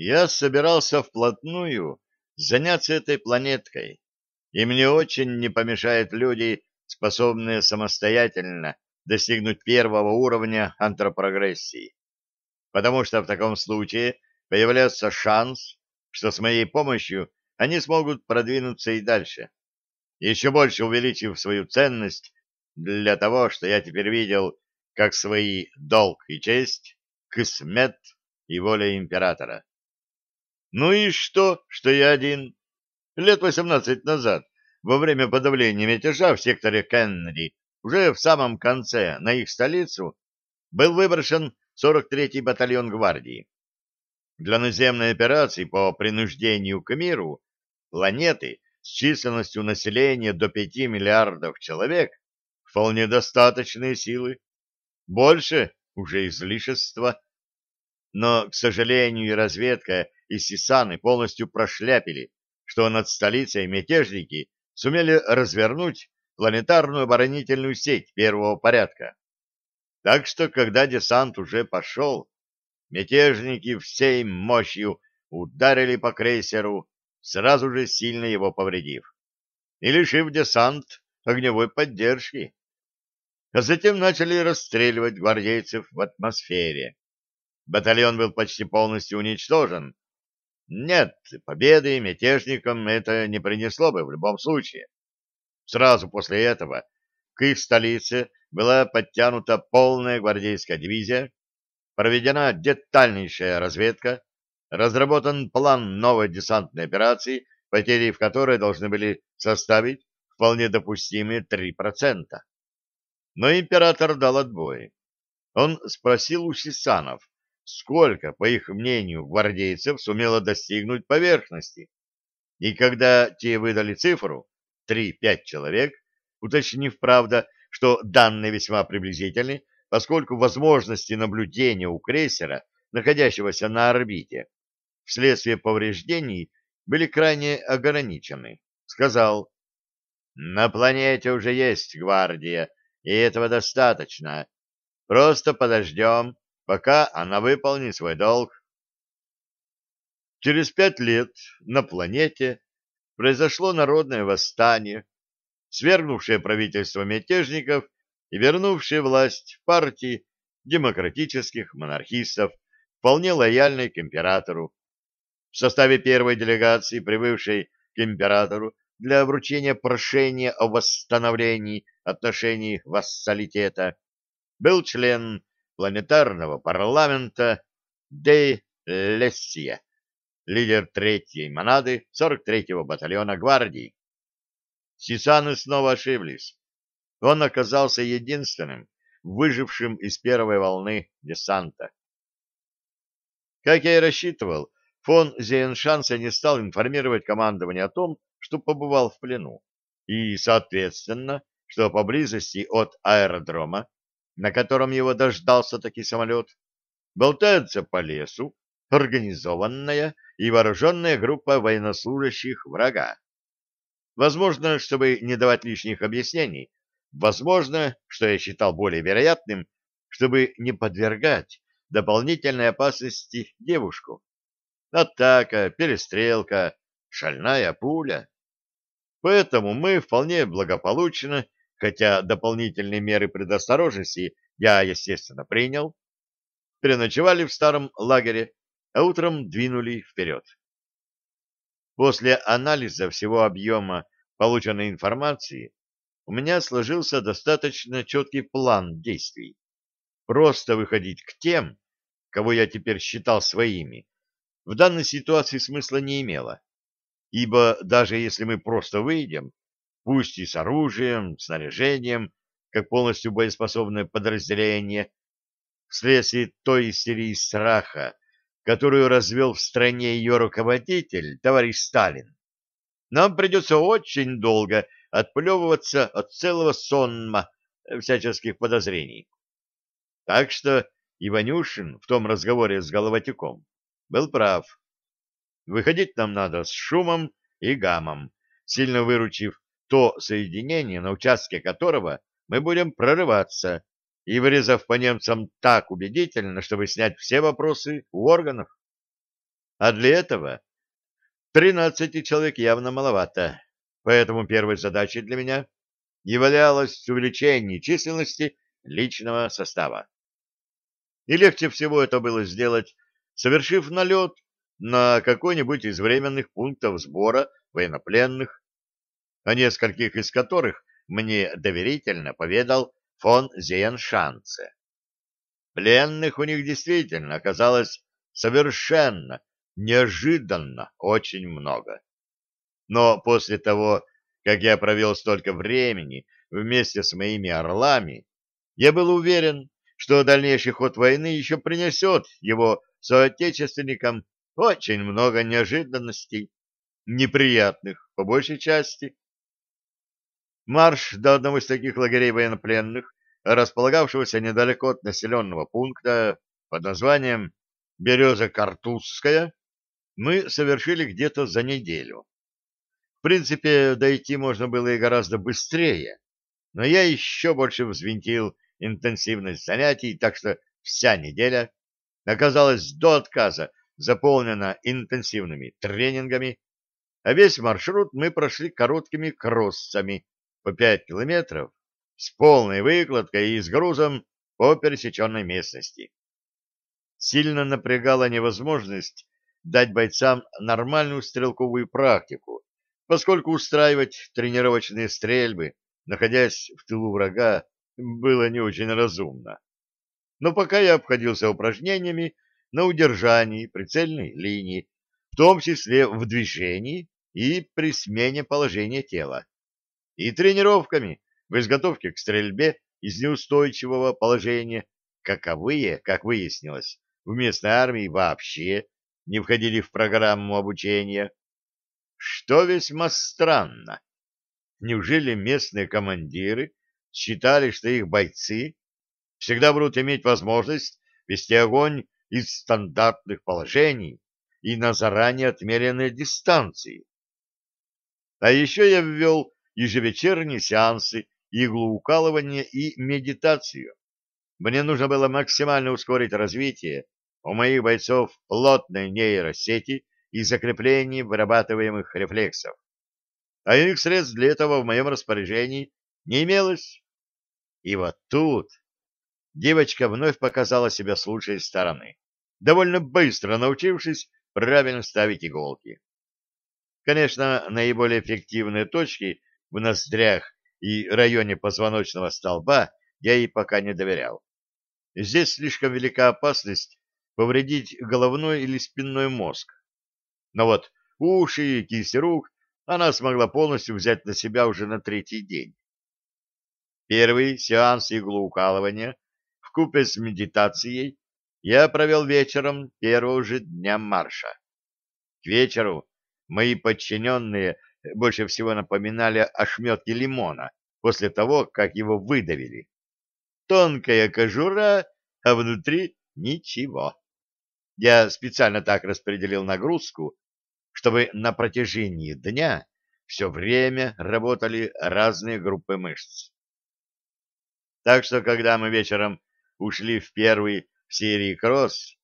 Я собирался вплотную заняться этой планеткой, и мне очень не помешают люди, способные самостоятельно достигнуть первого уровня антропогрессии, потому что в таком случае появляется шанс, что с моей помощью они смогут продвинуться и дальше, еще больше увеличив свою ценность для того, что я теперь видел как свои долг и честь, кысмет и воля императора. Ну и что, что я один? Лет восемнадцать назад, во время подавления мятежа в секторе Кеннеди, уже в самом конце, на их столицу, был выброшен 43-й батальон гвардии. Для наземной операции по принуждению к миру планеты с численностью населения до 5 миллиардов человек вполне достаточные силы. Больше уже излишество. Но, к сожалению, и разведка, и Сисаны полностью прошляпили, что над столицей мятежники сумели развернуть планетарную оборонительную сеть первого порядка. Так что, когда десант уже пошел, мятежники всей мощью ударили по крейсеру, сразу же сильно его повредив, и лишив десант огневой поддержки. А затем начали расстреливать гвардейцев в атмосфере. Батальон был почти полностью уничтожен. Нет, победы мятежникам это не принесло бы в любом случае. Сразу после этого к их столице была подтянута полная гвардейская дивизия, проведена детальнейшая разведка, разработан план новой десантной операции, потери в которой должны были составить вполне допустимые 3%. Но император дал отбой. Он спросил у сисанов, сколько, по их мнению, гвардейцев сумело достигнуть поверхности. И когда те выдали цифру 3-5 человек, уточнив, правда, что данные весьма приблизительны, поскольку возможности наблюдения у крейсера, находящегося на орбите, вследствие повреждений были крайне ограничены, сказал, «На планете уже есть гвардия, и этого достаточно. Просто подождем, пока она выполнит свой долг. Через пять лет на планете произошло народное восстание, свергнувшее правительство мятежников и вернувшее власть партии демократических монархистов, вполне лояльной к императору. В составе первой делегации, прибывшей к императору для вручения прошения о восстановлении отношений вассалитета, был член планетарного парламента Де Лессия, лидер третьей монады 43-го батальона гвардии. Сисаны снова ошиблись. Он оказался единственным, выжившим из первой волны десанта. Как я и рассчитывал, фон Зейншанса не стал информировать командование о том, что побывал в плену, и, соответственно, что поблизости от аэродрома на котором его дождался таки самолет, болтается по лесу организованная и вооруженная группа военнослужащих врага. Возможно, чтобы не давать лишних объяснений, возможно, что я считал более вероятным, чтобы не подвергать дополнительной опасности девушку. Атака, перестрелка, шальная пуля. Поэтому мы вполне благополучно хотя дополнительные меры предосторожности я, естественно, принял, переночевали в старом лагере, а утром двинули вперед. После анализа всего объема полученной информации у меня сложился достаточно четкий план действий. Просто выходить к тем, кого я теперь считал своими, в данной ситуации смысла не имело, ибо даже если мы просто выйдем, пусть и с оружием, снаряжением, как полностью боеспособное подразделение, вследствие той истерии страха, которую развел в стране ее руководитель, товарищ Сталин. Нам придется очень долго отплевываться от целого сонма всяческих подозрений. Так что Иванюшин в том разговоре с Головатюком был прав. Выходить нам надо с шумом и гамом, сильно выручив то соединение, на участке которого мы будем прорываться, и вырезав по немцам так убедительно, чтобы снять все вопросы у органов. А для этого 13 человек явно маловато, поэтому первой задачей для меня являлось увеличение численности личного состава. И легче всего это было сделать, совершив налет на какой-нибудь из временных пунктов сбора военнопленных, о нескольких из которых мне доверительно поведал фон Зиеншанце. Пленных у них действительно оказалось совершенно неожиданно очень много. Но после того, как я провел столько времени вместе с моими орлами, я был уверен, что дальнейший ход войны еще принесет его соотечественникам очень много неожиданностей, неприятных по большей части. Марш до одного из таких лагерей военнопленных, располагавшегося недалеко от населенного пункта под названием Береза-Картузская, мы совершили где-то за неделю. В принципе, дойти можно было и гораздо быстрее, но я еще больше взвинтил интенсивность занятий, так что вся неделя оказалась до отказа заполнена интенсивными тренингами, а весь маршрут мы прошли короткими кроссами по 5 километров с полной выкладкой и с грузом по пересеченной местности. Сильно напрягала невозможность дать бойцам нормальную стрелковую практику, поскольку устраивать тренировочные стрельбы, находясь в тылу врага, было не очень разумно. Но пока я обходился упражнениями на удержании прицельной линии, в том числе в движении и при смене положения тела, и тренировками в изготовке к стрельбе из неустойчивого положения, каковые, как выяснилось, в местной армии вообще не входили в программу обучения, что весьма странно. Неужели местные командиры считали, что их бойцы всегда будут иметь возможность вести огонь из стандартных положений и на заранее отмеренной дистанции? А еще я ввел ежевечерние сеансы иглоукалывания и медитацию. Мне нужно было максимально ускорить развитие у моих бойцов плотной нейросети и закрепления вырабатываемых рефлексов. А иных средств для этого в моем распоряжении не имелось. И вот тут девочка вновь показала себя с лучшей стороны, довольно быстро научившись правильно ставить иголки. Конечно, наиболее эффективные точки в ноздрях и районе позвоночного столба я ей пока не доверял. Здесь слишком велика опасность повредить головной или спинной мозг. Но вот уши и кисти рук она смогла полностью взять на себя уже на третий день. Первый сеанс иглоукалывания вкупе с медитацией я провел вечером первого же дня марша. К вечеру мои подчиненные больше всего напоминали ошметки лимона после того, как его выдавили. Тонкая кожура, а внутри ничего. Я специально так распределил нагрузку, чтобы на протяжении дня все время работали разные группы мышц. Так что, когда мы вечером ушли в первый в серии кросс,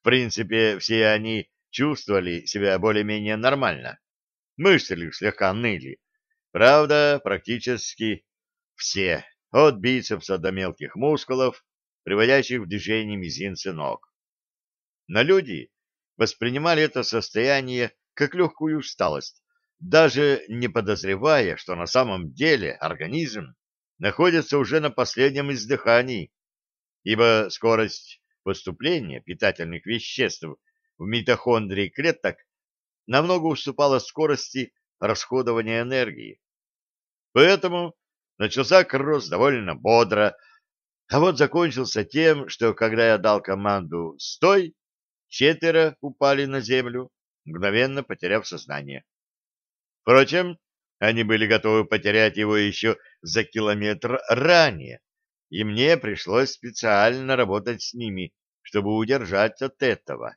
в принципе, все они чувствовали себя более-менее нормально. Мышцы лишь слегка ныли. Правда, практически все, от бицепса до мелких мускулов, приводящих в движение мизинцы ног но люди воспринимали это состояние как легкую усталость, даже не подозревая, что на самом деле организм находится уже на последнем издыхании, ибо скорость поступления питательных веществ в митохондрии клеток намного уступала скорости расходования энергии. Поэтому начался кросс довольно бодро, а вот закончился тем, что когда я дал команду «стой», Четверо упали на землю, мгновенно потеряв сознание. Впрочем, они были готовы потерять его еще за километр ранее, и мне пришлось специально работать с ними, чтобы удержать от этого.